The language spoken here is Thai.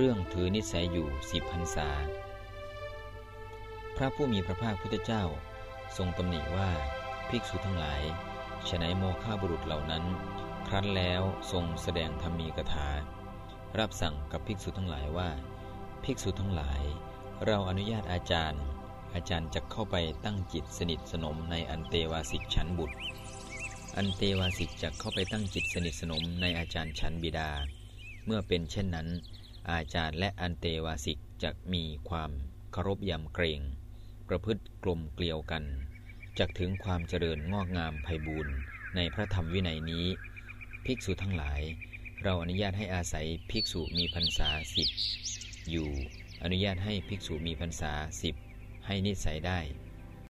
เรื่องถือนิสัยอยู่สิบพรรษา พระผู้มีพระภาคพุทธเจ้าทรงตำหนิว่าภิกษุทั้งหลายฉนัยโมฆะบุรุษเหล่านั้น ครั้นแล้วทรงแสดงธรรมีกถา รับสั่งกับภิกษุทั้งหลายว่า ภิกษุทั้งหลาย เราอนุญาตอาจารย์ อาจารย์จะเข้าไปตั้งจิตสนิทสนมในอันเตวาสิกชั้นบุตร อันเตวาสิกจะเข้าไปตั้งจิตสนิทสนมในอาจารย์ชั้นบิดา เมื่อเป็นเช่นนั้น อาจารย์และอันเตวาสิกจะมีความเคารพยำเกรง ประพฤติกลมเกลียวกันจักถึงความเจริญงอกงามไพบูรณ์ในพระธรรมวินัยนี้ ภิกษุทั้งหลาย เราอนุญาตให้อาศัยภิกษุมีพรรษาสิบอยู่ อนุญาตให้ภิกษุมีพรรษาสิบให้นิสัยได้